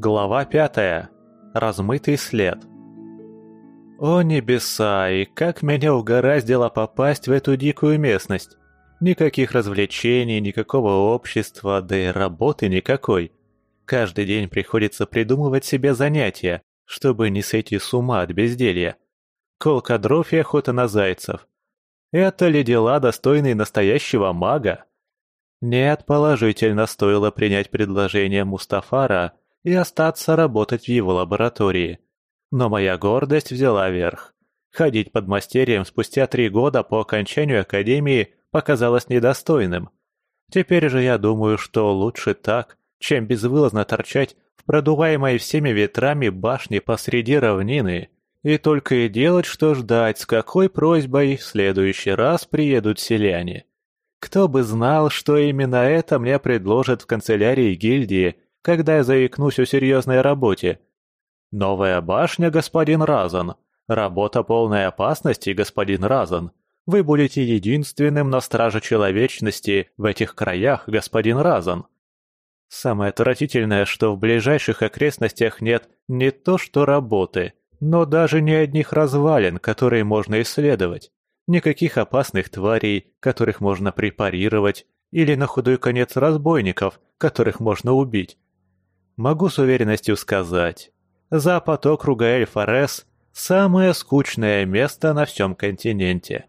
Глава пятая. Размытый след. О небеса, и как меня угораздило попасть в эту дикую местность. Никаких развлечений, никакого общества, да и работы никакой. Каждый день приходится придумывать себе занятия, чтобы не сойти с ума от безделья. Колка дров и охота на зайцев. Это ли дела, достойные настоящего мага? Нет, положительно стоило принять предложение Мустафара и остаться работать в его лаборатории. Но моя гордость взяла верх. Ходить под мастерием спустя три года по окончанию академии показалось недостойным. Теперь же я думаю, что лучше так, чем безвылазно торчать в продуваемой всеми ветрами башне посреди равнины и только и делать, что ждать, с какой просьбой в следующий раз приедут селяне. Кто бы знал, что именно это мне предложат в канцелярии гильдии, когда я заикнусь о серьезной работе. Новая башня, господин Разан. Работа полной опасности, господин Разан. Вы будете единственным на страже человечности в этих краях, господин Разан. Самое отвратительное, что в ближайших окрестностях нет не то что работы, но даже ни одних развалин, которые можно исследовать. Никаких опасных тварей, которых можно препарировать, или на худой конец разбойников, которых можно убить. Могу с уверенностью сказать, запад округа Эльфорес – самое скучное место на всем континенте.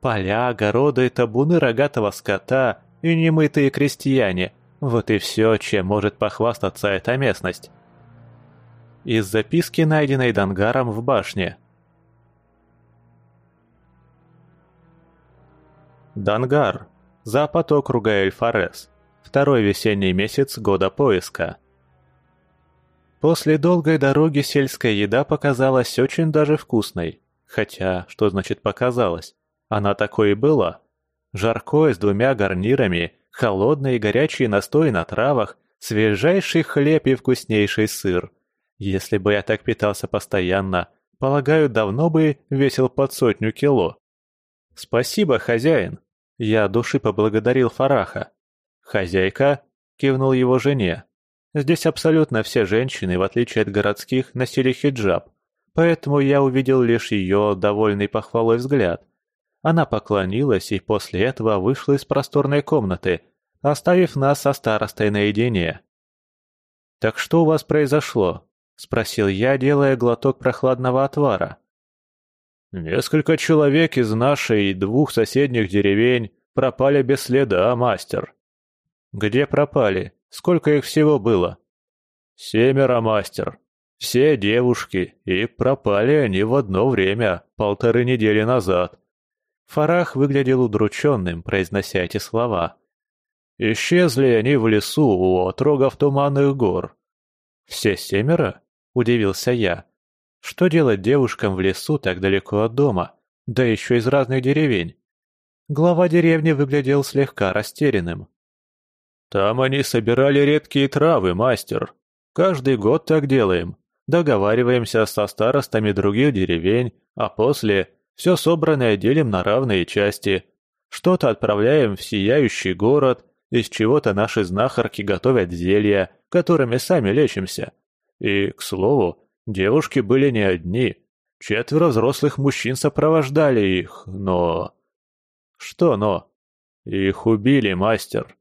Поля, огороды, табуны рогатого скота и немытые крестьяне – вот и все, чем может похвастаться эта местность. Из записки, найденной Дангаром в башне – Дангар. Запад округа Эльфарес. Второй весенний месяц года поиска. После долгой дороги сельская еда показалась очень даже вкусной. Хотя, что значит показалось? Она такой и была. Жаркое с двумя гарнирами, холодный и горячий настой на травах, свежайший хлеб и вкуснейший сыр. Если бы я так питался постоянно, полагаю, давно бы весил под сотню кило. «Спасибо, хозяин!» Я души поблагодарил Фараха. «Хозяйка?» – кивнул его жене. «Здесь абсолютно все женщины, в отличие от городских, носили хиджаб, поэтому я увидел лишь ее довольный похвалой взгляд. Она поклонилась и после этого вышла из просторной комнаты, оставив нас со старостой наедине. «Так что у вас произошло?» – спросил я, делая глоток прохладного отвара. «Несколько человек из нашей двух соседних деревень пропали без следа, мастер». «Где пропали? Сколько их всего было?» «Семеро, мастер. Все девушки, и пропали они в одно время, полторы недели назад». Фарах выглядел удрученным, произнося эти слова. «Исчезли они в лесу у отрогов Туманных гор». «Все семеро?» – удивился я. Что делать девушкам в лесу так далеко от дома, да еще из разных деревень? Глава деревни выглядел слегка растерянным. «Там они собирали редкие травы, мастер. Каждый год так делаем. Договариваемся со старостами других деревень, а после все собранное делим на равные части. Что-то отправляем в сияющий город, из чего-то наши знахарки готовят зелья, которыми сами лечимся. И, к слову, Девушки были не одни. Четверо взрослых мужчин сопровождали их, но... Что но? Их убили, мастер.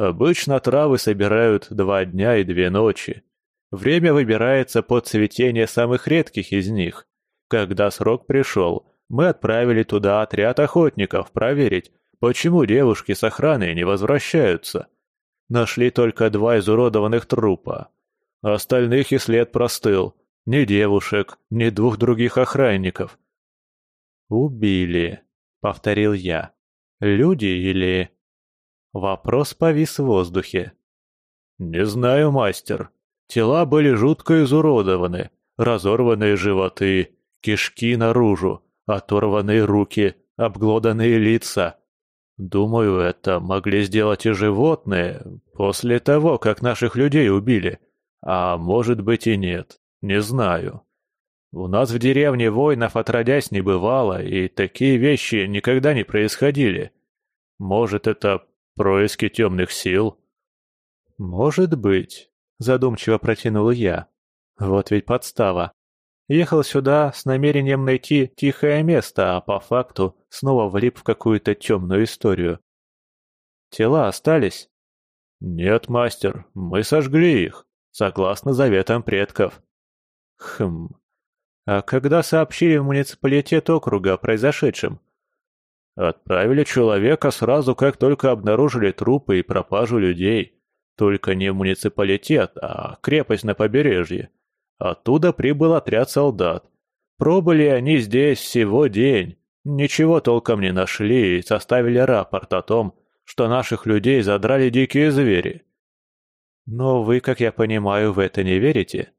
Обычно травы собирают два дня и две ночи. Время выбирается под цветение самых редких из них. Когда срок пришел, мы отправили туда отряд охотников проверить, почему девушки с охраной не возвращаются. Нашли только два изуродованных трупа. Остальных и след простыл, ни девушек, ни двух других охранников. «Убили», — повторил я. «Люди или...» Вопрос повис в воздухе. «Не знаю, мастер. Тела были жутко изуродованы, разорванные животы, кишки наружу, оторванные руки, обглоданные лица. Думаю, это могли сделать и животные после того, как наших людей убили. А может быть и нет. «Не знаю. У нас в деревне воинов отродясь не бывало, и такие вещи никогда не происходили. Может, это происки темных сил?» «Может быть. задумчиво протянул я. Вот ведь подстава. Ехал сюда с намерением найти тихое место, а по факту снова влип в какую-то темную историю. Тела остались? Нет, мастер, мы сожгли их, согласно заветам предков. Хм. А когда сообщили в муниципалитет округа о произошедшем? Отправили человека сразу, как только обнаружили трупы и пропажу людей. Только не муниципалитет, а крепость на побережье. Оттуда прибыл отряд солдат. Пробыли они здесь всего день. Ничего толком не нашли и составили рапорт о том, что наших людей задрали дикие звери. Но вы, как я понимаю, в это не верите?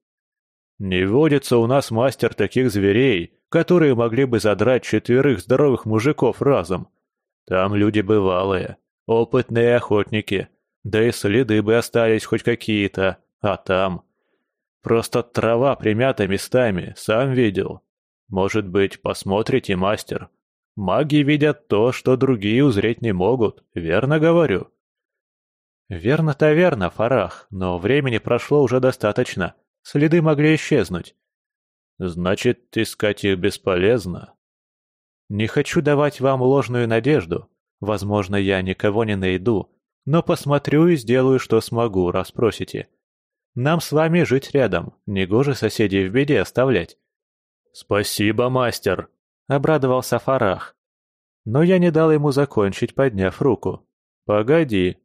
Не водится у нас мастер таких зверей, которые могли бы задрать четверых здоровых мужиков разом. Там люди бывалые, опытные охотники, да и следы бы остались хоть какие-то, а там... Просто трава примята местами, сам видел. Может быть, посмотрите, мастер? Маги видят то, что другие узреть не могут, верно говорю?» «Верно-то верно, Фарах, но времени прошло уже достаточно. Следы могли исчезнуть. Значит, искать их бесполезно. Не хочу давать вам ложную надежду. Возможно, я никого не найду, но посмотрю и сделаю, что смогу, раз просите. Нам с вами жить рядом, негоже соседей в беде оставлять. Спасибо, мастер, обрадовался Фарах. Но я не дал ему закончить, подняв руку. Погоди.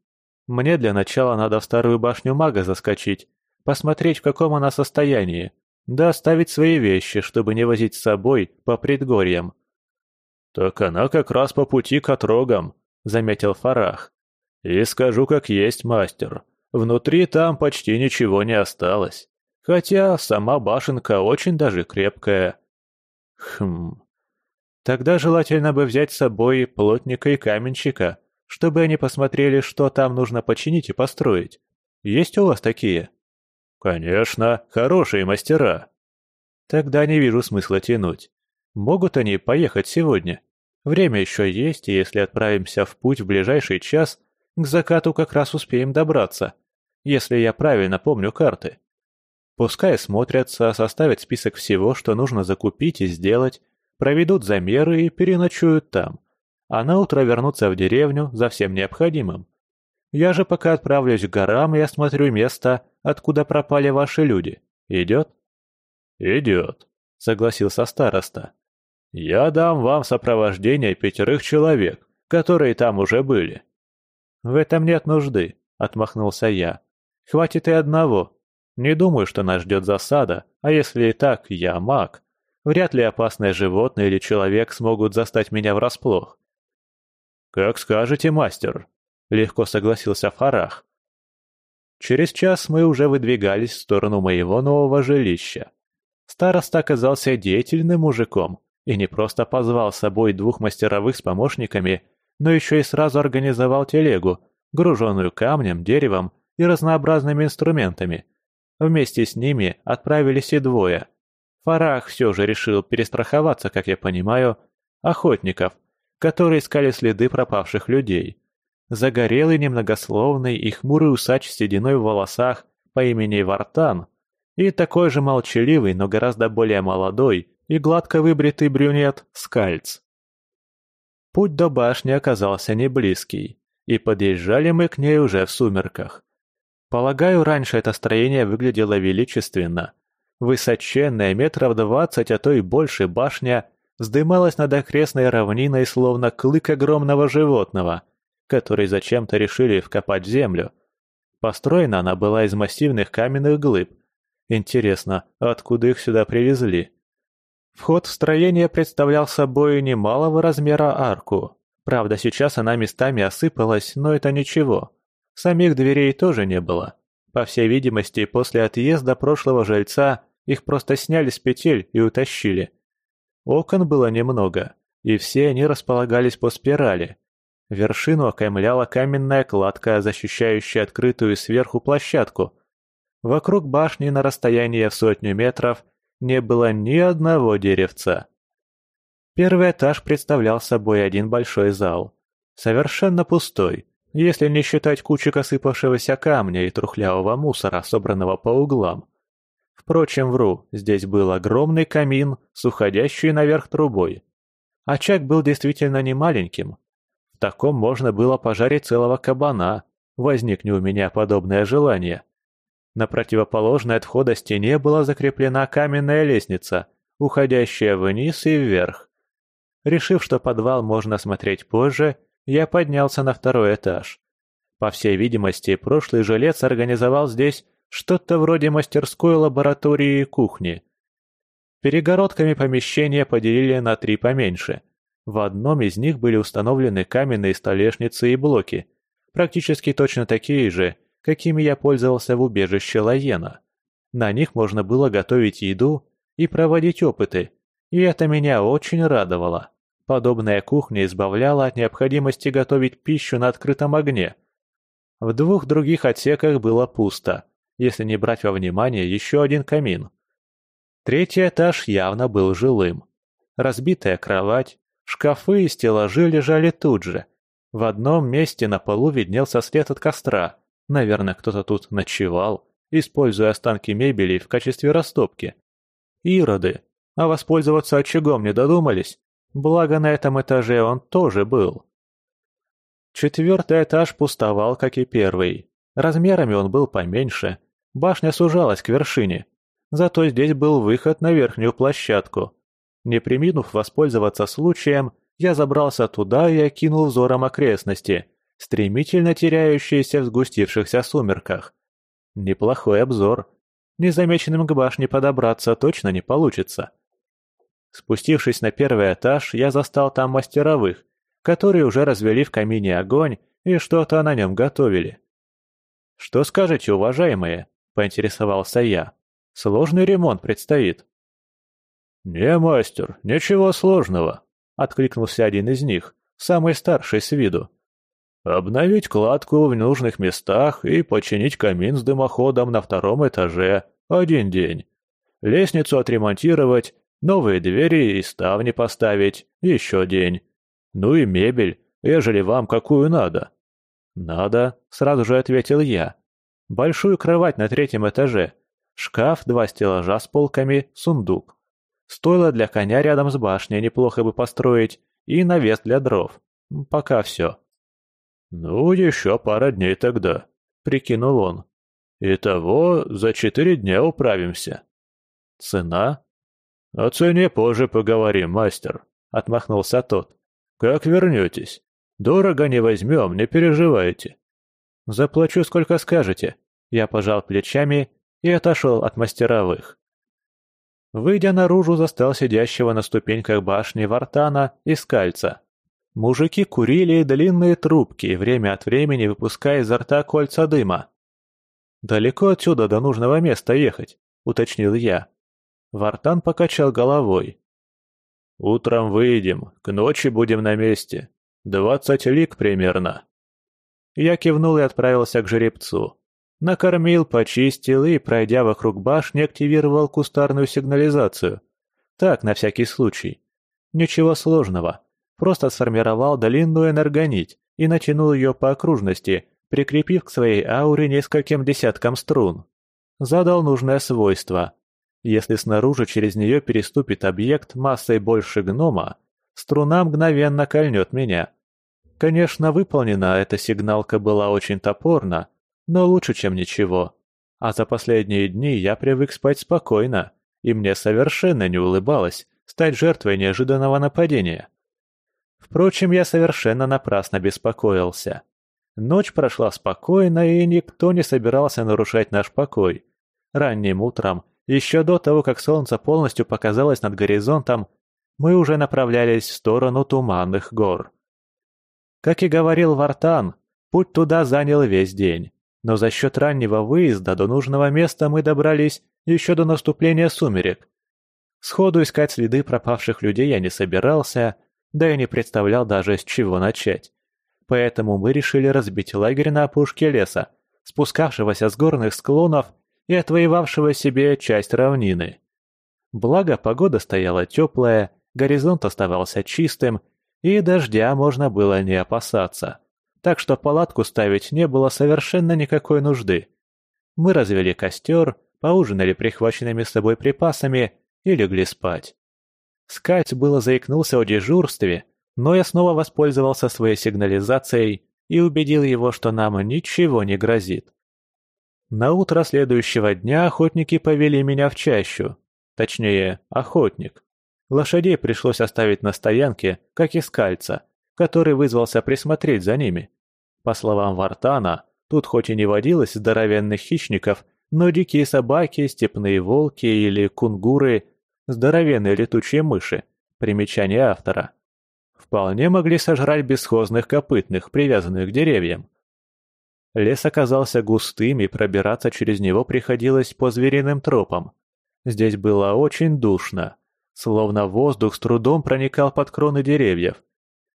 Мне для начала надо в старую башню мага заскочить, посмотреть, в каком она состоянии, да оставить свои вещи, чтобы не возить с собой по предгорьям. «Так она как раз по пути к отрогам», — заметил Фарах. «И скажу, как есть, мастер. Внутри там почти ничего не осталось. Хотя сама башенка очень даже крепкая». «Хм... Тогда желательно бы взять с собой плотника и каменщика, чтобы они посмотрели, что там нужно починить и построить. Есть у вас такие?» «Конечно, хорошие мастера». «Тогда не вижу смысла тянуть. Могут они поехать сегодня? Время еще есть, и если отправимся в путь в ближайший час, к закату как раз успеем добраться, если я правильно помню карты. Пускай смотрятся, составят список всего, что нужно закупить и сделать, проведут замеры и переночуют там, а на утро вернутся в деревню за всем необходимым. Я же пока отправлюсь к горам и осмотрю место, откуда пропали ваши люди. Идет?» «Идет», — согласился староста. «Я дам вам сопровождение пятерых человек, которые там уже были». «В этом нет нужды», — отмахнулся я. «Хватит и одного. Не думаю, что нас ждет засада, а если и так, я маг. Вряд ли опасное животное или человек смогут застать меня врасплох». «Как скажете, мастер», — легко согласился Фарах. Через час мы уже выдвигались в сторону моего нового жилища. Староста оказался деятельным мужиком и не просто позвал с собой двух мастеровых с помощниками, но еще и сразу организовал телегу, груженную камнем, деревом и разнообразными инструментами. Вместе с ними отправились и двое. Фарах все же решил перестраховаться, как я понимаю, охотников, которые искали следы пропавших людей. Загорелый, немногословный и хмурый усач с сединой в волосах по имени Вартан и такой же молчаливый, но гораздо более молодой и гладко выбритый брюнет Скальц. Путь до башни оказался не близкий, и подъезжали мы к ней уже в сумерках. Полагаю, раньше это строение выглядело величественно. Высоченная метров двадцать, а то и больше башня вздымалась над окрестной равниной, словно клык огромного животного – который зачем-то решили вкопать в землю. Построена она была из массивных каменных глыб. Интересно, откуда их сюда привезли? Вход в строение представлял собой немалого размера арку. Правда, сейчас она местами осыпалась, но это ничего. Самих дверей тоже не было. По всей видимости, после отъезда прошлого жильца их просто сняли с петель и утащили. Окон было немного, и все они располагались по спирали, Вершину окаймляла каменная кладка, защищающая открытую сверху площадку. Вокруг башни на расстоянии в сотню метров не было ни одного деревца. Первый этаж представлял собой один большой зал. Совершенно пустой, если не считать кучек осыпавшегося камня и трухлявого мусора, собранного по углам. Впрочем, вру, здесь был огромный камин с уходящей наверх трубой. Очаг был действительно не маленьким. В таком можно было пожарить целого кабана, возникне у меня подобное желание. На противоположной от входа стене была закреплена каменная лестница, уходящая вниз и вверх. Решив, что подвал можно смотреть позже, я поднялся на второй этаж. По всей видимости, прошлый жилец организовал здесь что-то вроде мастерской лаборатории и кухни. Перегородками помещения поделили на три поменьше. В одном из них были установлены каменные столешницы и блоки, практически точно такие же, какими я пользовался в убежище Лаена. На них можно было готовить еду и проводить опыты, и это меня очень радовало. Подобная кухня избавляла от необходимости готовить пищу на открытом огне. В двух других отсеках было пусто, если не брать во внимание еще один камин. Третий этаж явно был жилым. Разбитая кровать, шкафы и стеллажи лежали тут же. В одном месте на полу виднелся след от костра. Наверное, кто-то тут ночевал, используя останки мебели в качестве растопки. Ироды. А воспользоваться очагом не додумались? Благо на этом этаже он тоже был. Четвертый этаж пустовал, как и первый. Размерами он был поменьше. Башня сужалась к вершине. Зато здесь был выход на верхнюю площадку. Не приминув воспользоваться случаем, я забрался туда и окинул взором окрестности, стремительно теряющиеся в сгустившихся сумерках. Неплохой обзор. Незамеченным к башне подобраться точно не получится. Спустившись на первый этаж, я застал там мастеровых, которые уже развели в камине огонь и что-то на нем готовили. «Что скажете, уважаемые?» – поинтересовался я. Сложный ремонт предстоит». «Не, мастер, ничего сложного», — откликнулся один из них, самый старший с виду. «Обновить кладку в нужных местах и починить камин с дымоходом на втором этаже — один день. Лестницу отремонтировать, новые двери и ставни поставить — еще день. Ну и мебель, ежели вам какую надо». «Надо», — сразу же ответил я. «Большую кровать на третьем этаже, Шкаф, два стеллажа с полками, сундук. Стойло для коня рядом с башней неплохо бы построить и навес для дров. Пока все. «Ну, еще пара дней тогда», — прикинул он. «Итого за четыре дня управимся». «Цена?» «О цене позже поговорим, мастер», — отмахнулся тот. «Как вернетесь? Дорого не возьмем, не переживайте». «Заплачу, сколько скажете». Я пожал плечами и отошел от мастеровых. Выйдя наружу, застал сидящего на ступеньках башни Вартана и Скальца. Мужики курили длинные трубки, время от времени выпуская изо рта кольца дыма. «Далеко отсюда до нужного места ехать», — уточнил я. Вартан покачал головой. «Утром выйдем, к ночи будем на месте. Двадцать лик примерно». Я кивнул и отправился к жеребцу. Накормил, почистил и, пройдя вокруг башни, активировал кустарную сигнализацию. Так, на всякий случай. Ничего сложного. Просто сформировал длинную энергонить и натянул ее по окружности, прикрепив к своей ауре нескольким десяткам струн. Задал нужное свойство. Если снаружи через нее переступит объект массой больше гнома, струна мгновенно кольнет меня. Конечно, выполнена эта сигналка была очень топорно, но лучше, чем ничего. А за последние дни я привык спать спокойно, и мне совершенно не улыбалось стать жертвой неожиданного нападения. Впрочем, я совершенно напрасно беспокоился. Ночь прошла спокойно, и никто не собирался нарушать наш покой. Ранним утром, еще до того, как солнце полностью показалось над горизонтом, мы уже направлялись в сторону туманных гор. Как и говорил Вартан, путь туда занял весь день но за счет раннего выезда до нужного места мы добрались еще до наступления сумерек. Сходу искать следы пропавших людей я не собирался, да и не представлял даже с чего начать. Поэтому мы решили разбить лагерь на опушке леса, спускавшегося с горных склонов и отвоевавшего себе часть равнины. Благо, погода стояла теплая, горизонт оставался чистым, и дождя можно было не опасаться так что палатку ставить не было совершенно никакой нужды. Мы развели костер, поужинали прихваченными с собой припасами и легли спать. Скать было заикнулся о дежурстве, но я снова воспользовался своей сигнализацией и убедил его, что нам ничего не грозит. На утро следующего дня охотники повели меня в чащу. Точнее, охотник. Лошадей пришлось оставить на стоянке, как и скальца, который вызвался присмотреть за ними. По словам Вартана, тут хоть и не водилось здоровенных хищников, но дикие собаки, степные волки или кунгуры, здоровенные летучие мыши, примечание автора, вполне могли сожрать бесхозных копытных, привязанных к деревьям. Лес оказался густым, и пробираться через него приходилось по звериным тропам. Здесь было очень душно, словно воздух с трудом проникал под кроны деревьев.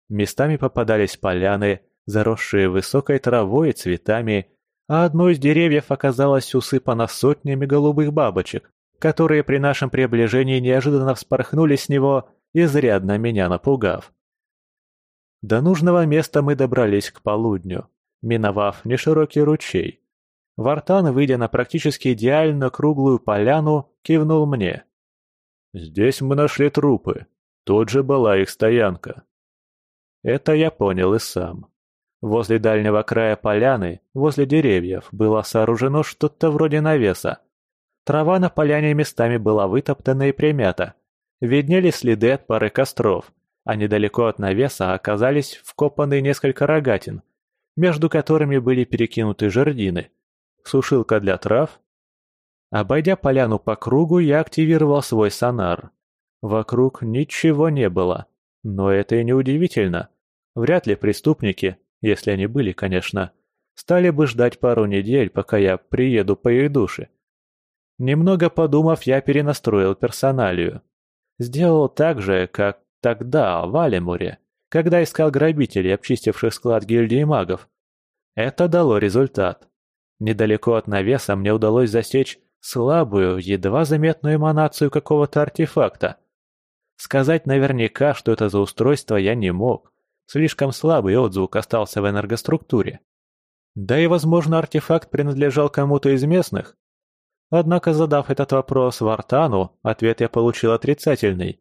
Местами попадались поляны, заросшие высокой травой и цветами, а одно из деревьев оказалось усыпано сотнями голубых бабочек, которые при нашем приближении неожиданно вспорхнули с него, изрядно меня напугав. До нужного места мы добрались к полудню миновав неширокий ручей. Вартан, выйдя на практически идеально круглую поляну, кивнул мне. «Здесь мы нашли трупы. Тут же была их стоянка». Это я понял и сам. Возле дальнего края поляны, возле деревьев, было сооружено что-то вроде навеса. Трава на поляне местами была вытоптана и примята. Виднели следы от пары костров, а недалеко от навеса оказались вкопаны несколько рогатин, между которыми были перекинуты жердины, сушилка для трав. Обойдя поляну по кругу, я активировал свой сонар. Вокруг ничего не было, но это и не удивительно. Вряд ли преступники, если они были, конечно, стали бы ждать пару недель, пока я приеду по их душе. Немного подумав, я перенастроил персоналию. Сделал так же, как тогда, в Алимуре когда искал грабителей, обчистивших склад гильдии магов. Это дало результат. Недалеко от навеса мне удалось засечь слабую, едва заметную эманацию какого-то артефакта. Сказать наверняка, что это за устройство, я не мог. Слишком слабый отзвук остался в энергоструктуре. Да и, возможно, артефакт принадлежал кому-то из местных. Однако, задав этот вопрос Вартану, ответ я получил отрицательный.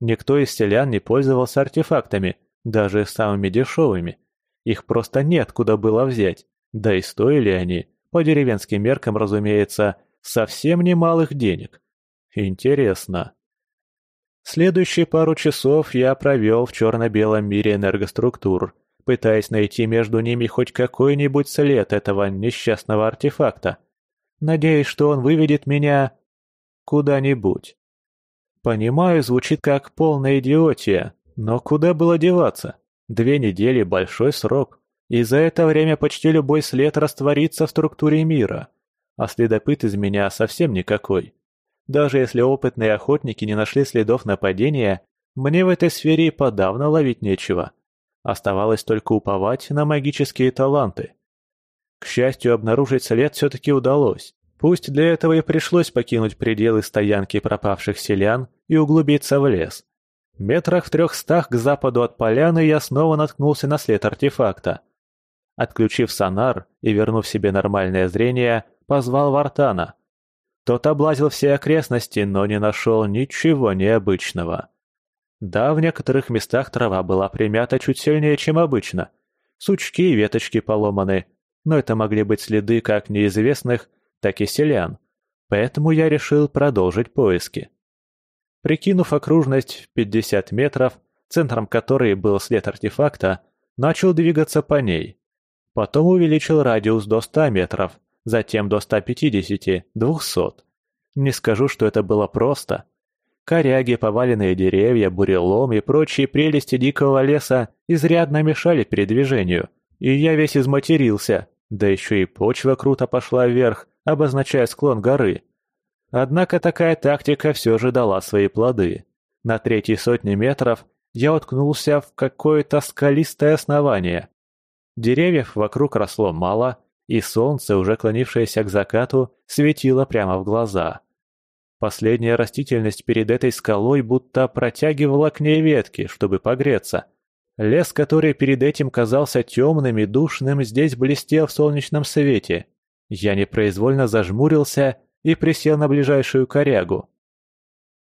Никто из селян не пользовался артефактами – даже самыми дешевыми. Их просто нет куда было взять, да и стоили они, по деревенским меркам, разумеется, совсем немалых денег. Интересно. Следующие пару часов я провел в черно-белом мире энергоструктур, пытаясь найти между ними хоть какой-нибудь след этого несчастного артефакта. Надеюсь, что он выведет меня куда-нибудь. Понимаю, звучит как полная идиотия, но куда было деваться? Две недели – большой срок. И за это время почти любой след растворится в структуре мира. А следопыт из меня совсем никакой. Даже если опытные охотники не нашли следов нападения, мне в этой сфере и подавно ловить нечего. Оставалось только уповать на магические таланты. К счастью, обнаружить след все-таки удалось. Пусть для этого и пришлось покинуть пределы стоянки пропавших селян и углубиться в лес. Метрах в трехстах к западу от поляны я снова наткнулся на след артефакта. Отключив сонар и вернув себе нормальное зрение, позвал Вартана. Тот облазил все окрестности, но не нашел ничего необычного. Да, в некоторых местах трава была примята чуть сильнее, чем обычно. Сучки и веточки поломаны, но это могли быть следы как неизвестных, так и селян. Поэтому я решил продолжить поиски. Прикинув окружность в 50 метров, центром которой был след артефакта, начал двигаться по ней. Потом увеличил радиус до 100 метров, затем до 150, 200. Не скажу, что это было просто. Коряги, поваленные деревья, бурелом и прочие прелести дикого леса изрядно мешали передвижению, и я весь изматерился, да еще и почва круто пошла вверх, обозначая склон горы. Однако такая тактика все же дала свои плоды. На третьей сотне метров я уткнулся в какое-то скалистое основание. Деревьев вокруг росло мало, и солнце, уже клонившееся к закату, светило прямо в глаза. Последняя растительность перед этой скалой будто протягивала к ней ветки, чтобы погреться. Лес, который перед этим казался темным и душным, здесь блестел в солнечном свете. Я непроизвольно зажмурился и присел на ближайшую корягу.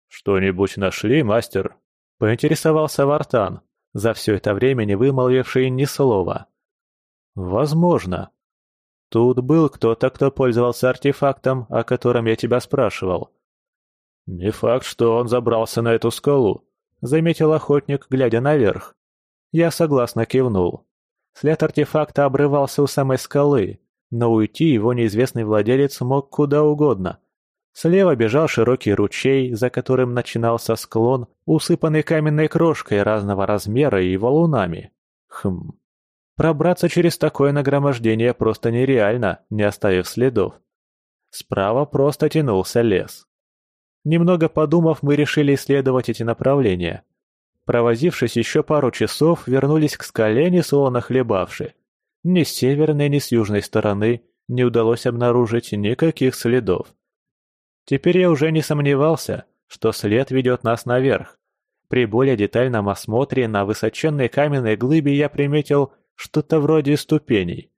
«Что-нибудь нашли, мастер?» — поинтересовался Вартан, за все это время не вымолвивший ни слова. «Возможно. Тут был кто-то, кто пользовался артефактом, о котором я тебя спрашивал». «Не факт, что он забрался на эту скалу», — заметил охотник, глядя наверх. Я согласно кивнул. След артефакта обрывался у самой скалы, но уйти его неизвестный владелец мог куда угодно. Слева бежал широкий ручей, за которым начинался склон, усыпанный каменной крошкой разного размера и валунами. Хм. Пробраться через такое нагромождение просто нереально, не оставив следов. Справа просто тянулся лес. Немного подумав, мы решили исследовать эти направления. Провозившись еще пару часов, вернулись к скале, несловно хлебавши. Ни с северной, ни с южной стороны не удалось обнаружить никаких следов. Теперь я уже не сомневался, что след ведет нас наверх. При более детальном осмотре на высоченной каменной глыбе я приметил что-то вроде ступеней.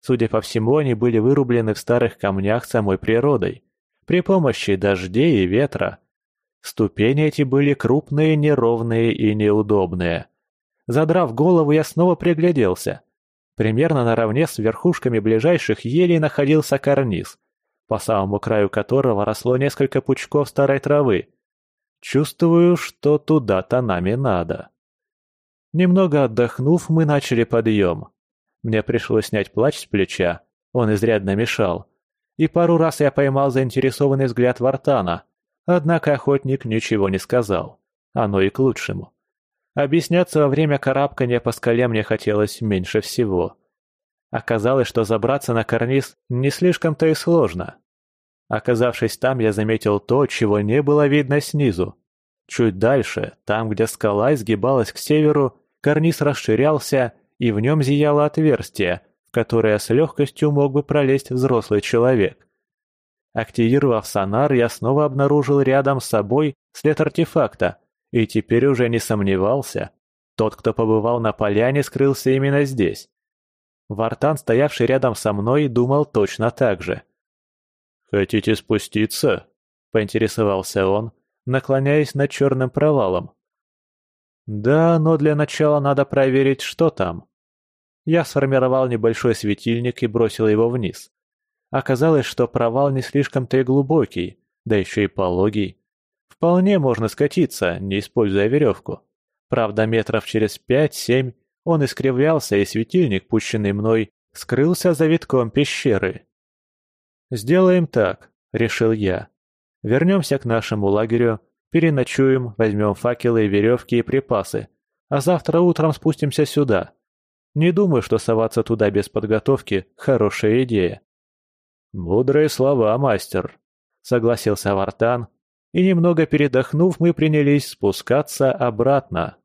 Судя по всему, они были вырублены в старых камнях самой природой, при помощи дождей и ветра. Ступени эти были крупные, неровные и неудобные. Задрав голову, я снова пригляделся. Примерно наравне с верхушками ближайших елей находился карниз, по самому краю которого росло несколько пучков старой травы. Чувствую, что туда-то нами надо. Немного отдохнув, мы начали подъем. Мне пришлось снять плащ с плеча, он изрядно мешал. И пару раз я поймал заинтересованный взгляд Вартана, однако охотник ничего не сказал. Оно и к лучшему. Объясняться во время карабкания по скале мне хотелось меньше всего. Оказалось, что забраться на карниз не слишком-то и сложно. Оказавшись там, я заметил то, чего не было видно снизу. Чуть дальше, там, где скала изгибалась к северу, карниз расширялся, и в нем зияло отверстие, в которое с легкостью мог бы пролезть взрослый человек. Активировав сонар, я снова обнаружил рядом с собой след артефакта, и теперь уже не сомневался. Тот, кто побывал на поляне, скрылся именно здесь. Вартан, стоявший рядом со мной, думал точно так же. «Хотите спуститься?» – поинтересовался он, наклоняясь над черным провалом. «Да, но для начала надо проверить, что там». Я сформировал небольшой светильник и бросил его вниз. Оказалось, что провал не слишком-то и глубокий, да еще и пологий. Вполне можно скатиться, не используя веревку. Правда, метров через пять-семь он искривлялся, и светильник, пущенный мной, скрылся за витком пещеры. «Сделаем так», — решил я. «Вернемся к нашему лагерю, переночуем, возьмем факелы, веревки и припасы, а завтра утром спустимся сюда. Не думаю, что соваться туда без подготовки — хорошая идея». «Мудрые слова, мастер», — согласился Вартан, и немного передохнув, мы принялись спускаться обратно.